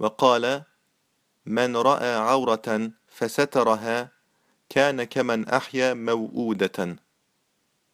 وقال من رأى عورة فسترها كان كمن أحيا موؤودة.